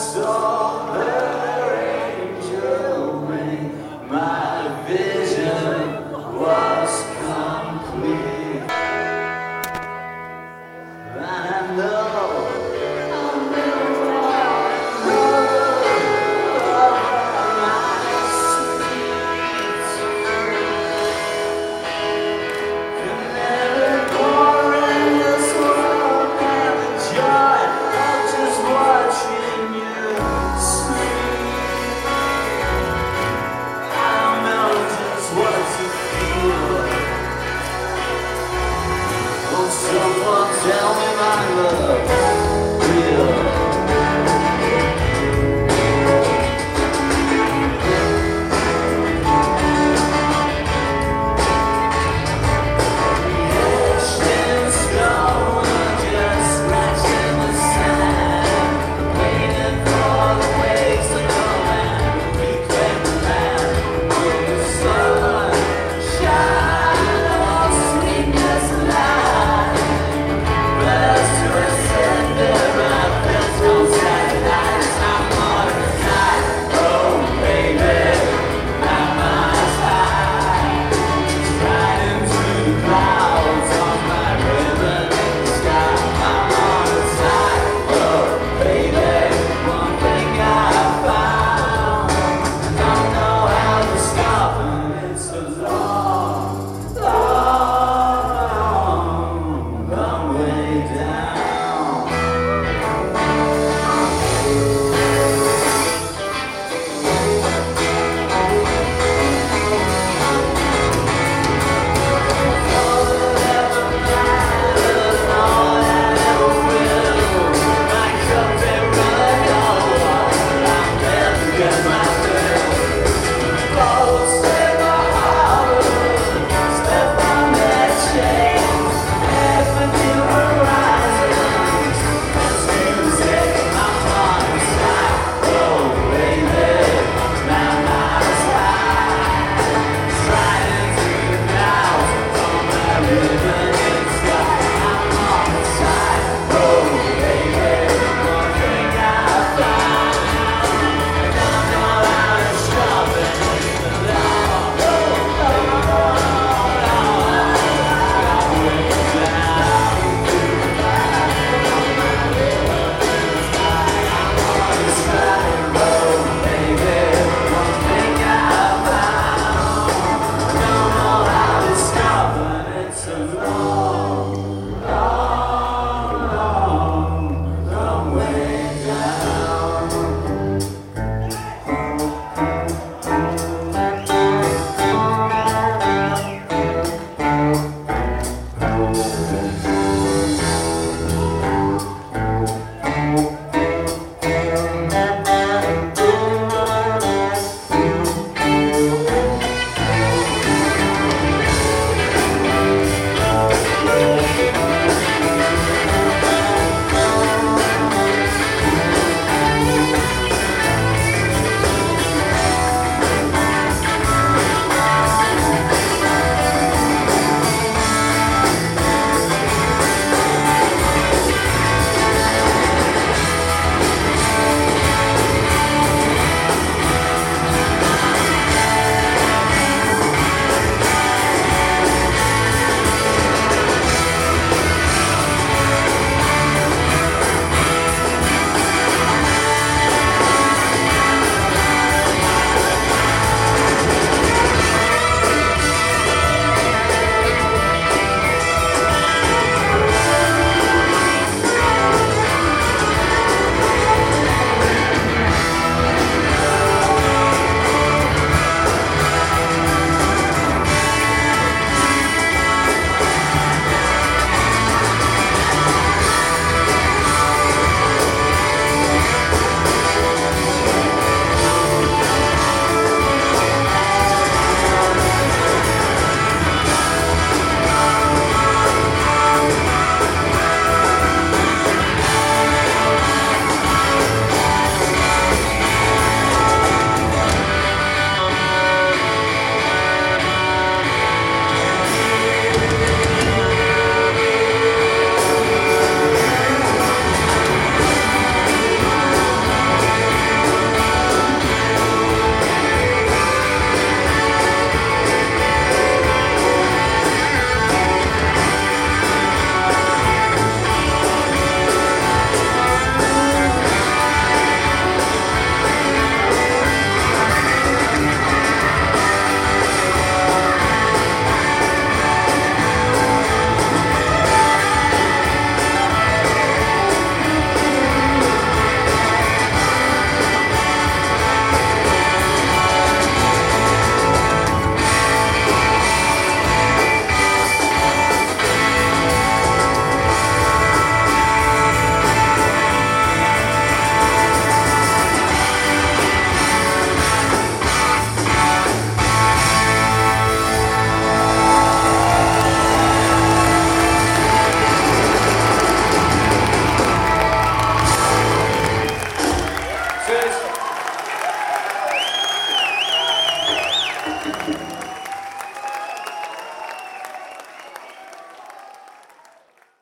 saw.